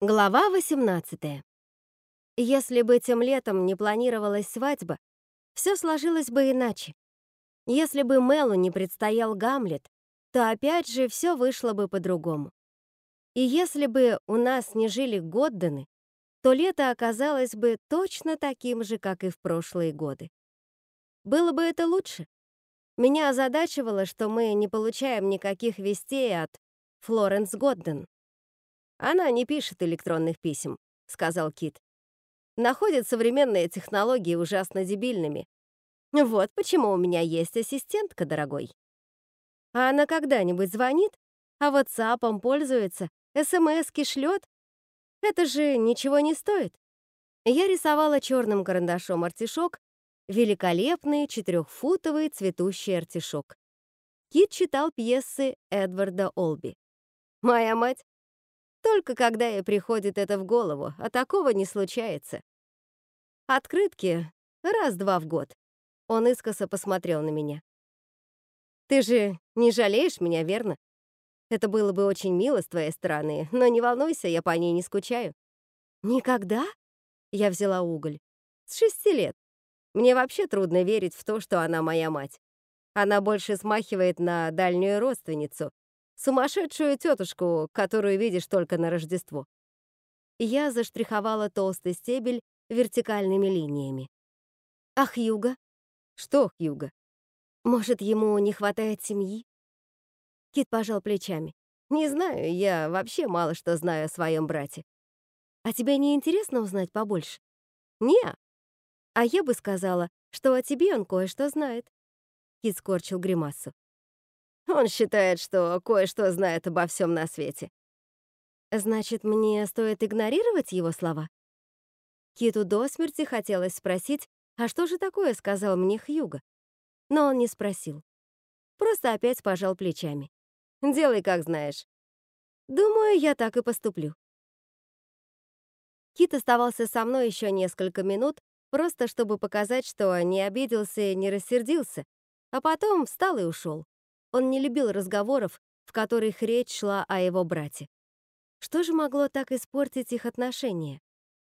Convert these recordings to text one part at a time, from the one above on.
Глава 18. Если бы тем летом не планировалась свадьба, все сложилось бы иначе. Если бы Мелу не предстоял Гамлет, то опять же все вышло бы по-другому. И если бы у нас не жили Годдены, то лето оказалось бы точно таким же, как и в прошлые годы. Было бы это лучше. Меня озадачивало, что мы не получаем никаких вестей от Флоренс Годден. «Она не пишет электронных писем», — сказал Кит. «Находит современные технологии ужасно дебильными. Вот почему у меня есть ассистентка, дорогой. А она когда-нибудь звонит, а ватсапом пользуется, смски шлет? Это же ничего не стоит». Я рисовала черным карандашом артишок, великолепный четырехфутовый цветущий артишок. Кит читал пьесы Эдварда Олби. Моя мать только когда ей приходит это в голову, а такого не случается. Открытки раз-два в год. Он искоса посмотрел на меня. Ты же не жалеешь меня, верно? Это было бы очень мило с твоей стороны, но не волнуйся, я по ней не скучаю. Никогда? Я взяла уголь. С шести лет. Мне вообще трудно верить в то, что она моя мать. Она больше смахивает на дальнюю родственницу, Сумасшедшую тетушку, которую видишь только на Рождество. Я заштриховала толстый стебель вертикальными линиями. А Хьюга? Что Хьюга? Может, ему не хватает семьи? Кит пожал плечами. Не знаю, я вообще мало что знаю о своем брате. А тебе не интересно узнать побольше? Не. А я бы сказала, что о тебе он кое-что знает. Кит скорчил гримасу. Он считает, что кое-что знает обо всем на свете. Значит, мне стоит игнорировать его слова? Киту до смерти хотелось спросить, а что же такое сказал мне Хьюго? Но он не спросил. Просто опять пожал плечами. Делай, как знаешь. Думаю, я так и поступлю. Кит оставался со мной еще несколько минут, просто чтобы показать, что не обиделся и не рассердился, а потом встал и ушел. Он не любил разговоров, в которых речь шла о его брате. Что же могло так испортить их отношения?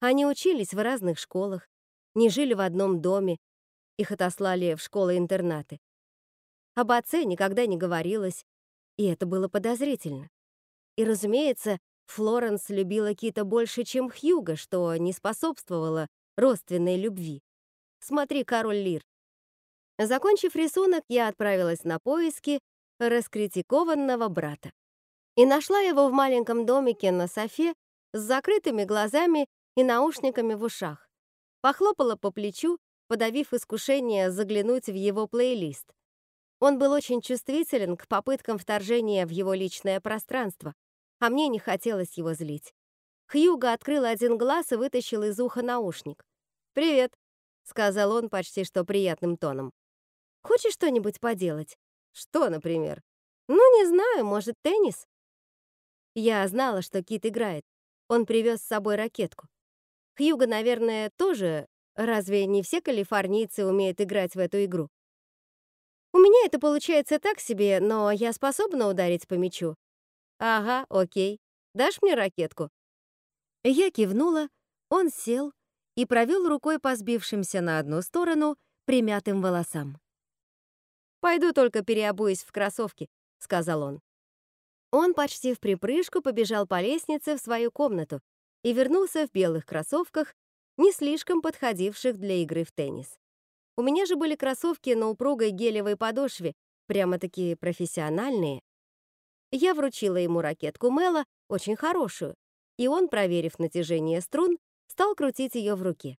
Они учились в разных школах, не жили в одном доме, их отослали в школы-интернаты. Об отце никогда не говорилось, и это было подозрительно. И, разумеется, Флоренс любила Кита больше, чем Хьюга, что не способствовало родственной любви. Смотри, король Лир, Закончив рисунок, я отправилась на поиски раскритикованного брата. И нашла его в маленьком домике на софе с закрытыми глазами и наушниками в ушах. Похлопала по плечу, подавив искушение заглянуть в его плейлист. Он был очень чувствителен к попыткам вторжения в его личное пространство, а мне не хотелось его злить. Хьюго открыл один глаз и вытащил из уха наушник. «Привет», — сказал он почти что приятным тоном. Хочешь что-нибудь поделать? Что, например? Ну, не знаю, может, теннис? Я знала, что Кит играет. Он привез с собой ракетку. Хьюго, наверное, тоже. Разве не все калифорнийцы умеют играть в эту игру? У меня это получается так себе, но я способна ударить по мячу. Ага, окей. Дашь мне ракетку? Я кивнула, он сел и провел рукой по сбившимся на одну сторону примятым волосам. «Пойду только переобуюсь в кроссовки», — сказал он. Он почти в припрыжку побежал по лестнице в свою комнату и вернулся в белых кроссовках, не слишком подходивших для игры в теннис. У меня же были кроссовки на упругой гелевой подошве, прямо-таки профессиональные. Я вручила ему ракетку Мэла, очень хорошую, и он, проверив натяжение струн, стал крутить ее в руке.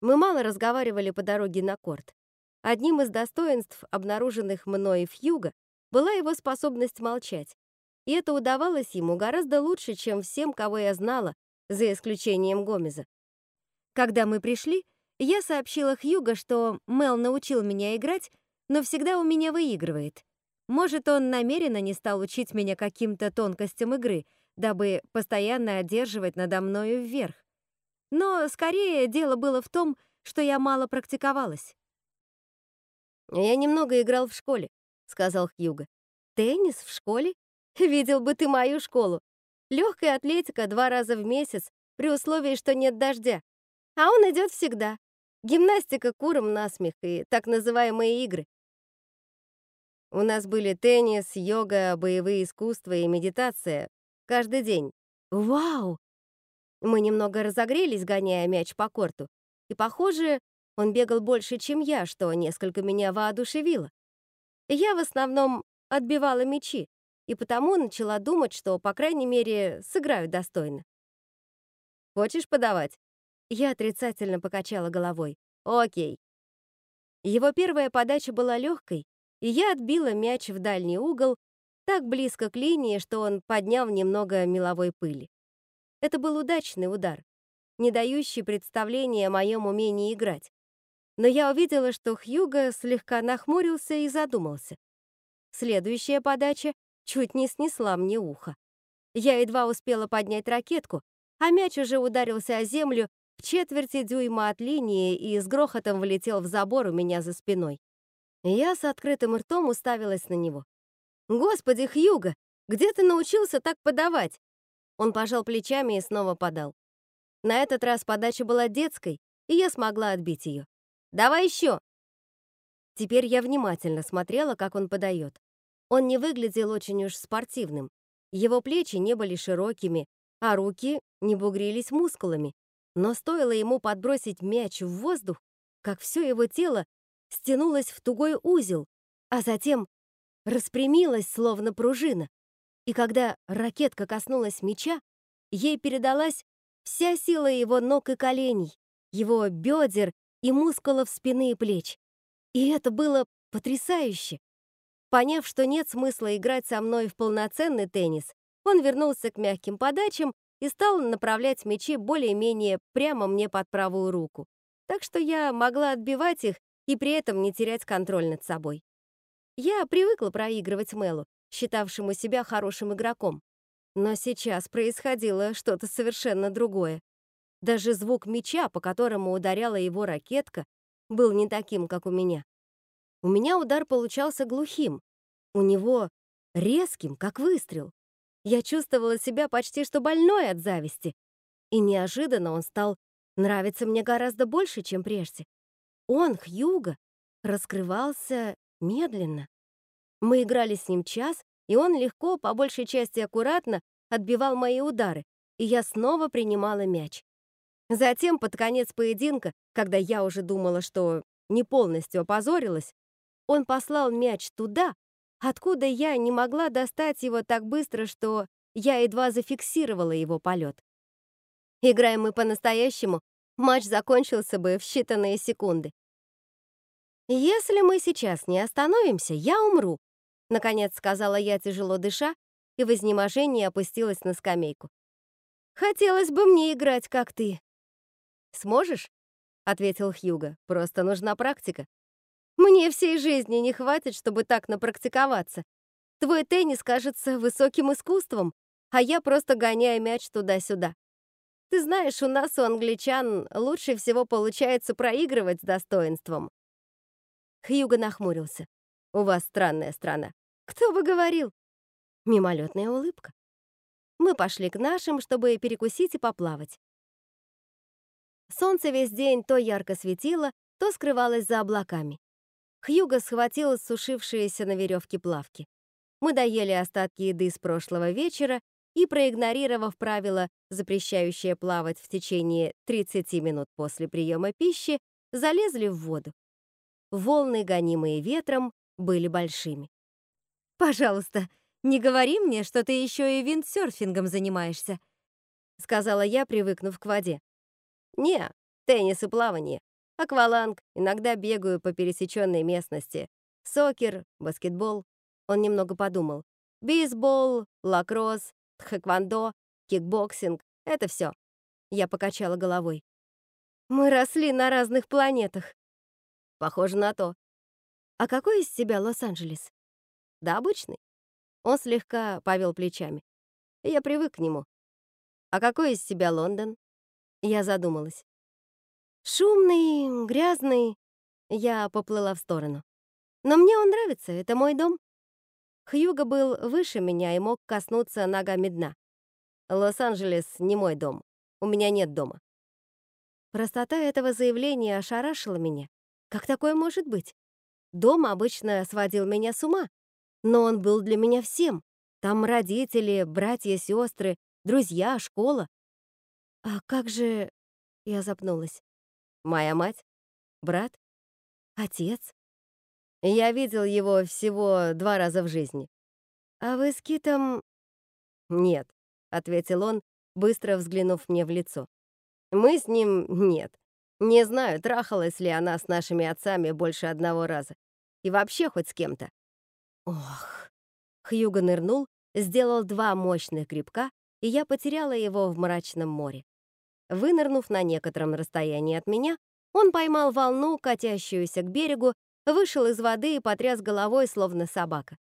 Мы мало разговаривали по дороге на корт. Одним из достоинств, обнаруженных мной в Юго, была его способность молчать. И это удавалось ему гораздо лучше, чем всем, кого я знала, за исключением Гомеза. Когда мы пришли, я сообщила Хьюго, что Мел научил меня играть, но всегда у меня выигрывает. Может, он намеренно не стал учить меня каким-то тонкостям игры, дабы постоянно одерживать надо мною вверх. Но скорее дело было в том, что я мало практиковалась. «Я немного играл в школе», — сказал Хьюго. «Теннис в школе? Видел бы ты мою школу. Легкая атлетика два раза в месяц при условии, что нет дождя. А он идет всегда. Гимнастика куром насмех и так называемые игры. У нас были теннис, йога, боевые искусства и медитация. Каждый день. Вау! Мы немного разогрелись, гоняя мяч по корту. И, похоже, он бегал больше, чем я, что несколько меня воодушевило. Я в основном отбивала мячи, и потому начала думать, что, по крайней мере, сыграю достойно. «Хочешь подавать?» Я отрицательно покачала головой. «Окей». Его первая подача была легкой, и я отбила мяч в дальний угол, так близко к линии, что он поднял немного меловой пыли. Это был удачный удар, не дающий представления о моем умении играть. Но я увидела, что Хьюго слегка нахмурился и задумался. Следующая подача чуть не снесла мне ухо. Я едва успела поднять ракетку, а мяч уже ударился о землю в четверти дюйма от линии и с грохотом влетел в забор у меня за спиной. Я с открытым ртом уставилась на него. «Господи, Хьюго, где ты научился так подавать?» Он пожал плечами и снова подал. На этот раз подача была детской, и я смогла отбить ее. «Давай еще!» Теперь я внимательно смотрела, как он подает. Он не выглядел очень уж спортивным. Его плечи не были широкими, а руки не бугрились мускулами. Но стоило ему подбросить мяч в воздух, как все его тело стянулось в тугой узел, а затем распрямилась, словно пружина. И когда ракетка коснулась мяча, ей передалась вся сила его ног и коленей, его бедер и мускулов спины и плеч. И это было потрясающе. Поняв, что нет смысла играть со мной в полноценный теннис, он вернулся к мягким подачам и стал направлять мячи более-менее прямо мне под правую руку. Так что я могла отбивать их и при этом не терять контроль над собой. Я привыкла проигрывать Мелу, считавшему себя хорошим игроком. Но сейчас происходило что-то совершенно другое. Даже звук мяча, по которому ударяла его ракетка, был не таким, как у меня. У меня удар получался глухим, у него резким, как выстрел. Я чувствовала себя почти что больной от зависти. И неожиданно он стал нравиться мне гораздо больше, чем прежде. Он, Хьюго, раскрывался медленно. Мы играли с ним час, и он легко, по большей части аккуратно, отбивал мои удары, и я снова принимала мяч. Затем, под конец поединка, когда я уже думала, что не полностью опозорилась, он послал мяч туда, откуда я не могла достать его так быстро, что я едва зафиксировала его полет. Играем мы по-настоящему, матч закончился бы в считанные секунды. «Если мы сейчас не остановимся, я умру», — наконец сказала я, тяжело дыша, и в изнеможении опустилась на скамейку. «Хотелось бы мне играть, как ты». «Сможешь?» — ответил Хьюго. «Просто нужна практика». «Мне всей жизни не хватит, чтобы так напрактиковаться. Твой теннис кажется высоким искусством, а я просто гоняю мяч туда-сюда. Ты знаешь, у нас, у англичан, лучше всего получается проигрывать с достоинством. Хьюго нахмурился. «У вас странная страна». «Кто бы говорил?» Мимолетная улыбка. Мы пошли к нашим, чтобы перекусить и поплавать. Солнце весь день то ярко светило, то скрывалось за облаками. Хьюго схватил сушившиеся на веревке плавки. Мы доели остатки еды с прошлого вечера и, проигнорировав правило, запрещающее плавать в течение 30 минут после приема пищи, залезли в воду. Волны, гонимые ветром, были большими. «Пожалуйста, не говори мне, что ты еще и виндсерфингом занимаешься», сказала я, привыкнув к воде. «Не, теннис и плавание. Акваланг, иногда бегаю по пересеченной местности. Сокер, баскетбол». Он немного подумал. «Бейсбол, лакросс, тхэквондо, кикбоксинг — это все». Я покачала головой. «Мы росли на разных планетах. Похоже на то. А какой из себя Лос-Анджелес? Да обычный. Он слегка повел плечами. Я привык к нему. А какой из себя Лондон? Я задумалась. Шумный, грязный. Я поплыла в сторону. Но мне он нравится, это мой дом. Хьюго был выше меня и мог коснуться ногами дна. Лос-Анджелес не мой дом. У меня нет дома. Простота этого заявления ошарашила меня. Как такое может быть? Дом обычно сводил меня с ума, но он был для меня всем. Там родители, братья, сестры, друзья, школа. А как же... Я запнулась. Моя мать? Брат? Отец? Я видел его всего два раза в жизни. А вы с Китом... Нет, ответил он, быстро взглянув мне в лицо. Мы с ним нет. Не знаю, трахалась ли она с нашими отцами больше одного раза. И вообще хоть с кем-то. Ох. Хьюго нырнул, сделал два мощных грибка, и я потеряла его в мрачном море. Вынырнув на некотором расстоянии от меня, он поймал волну, катящуюся к берегу, вышел из воды и потряс головой, словно собака.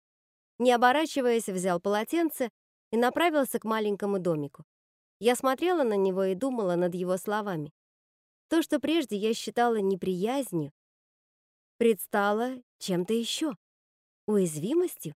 Не оборачиваясь, взял полотенце и направился к маленькому домику. Я смотрела на него и думала над его словами. То, что прежде я считала неприязнью, предстало чем-то еще, уязвимостью.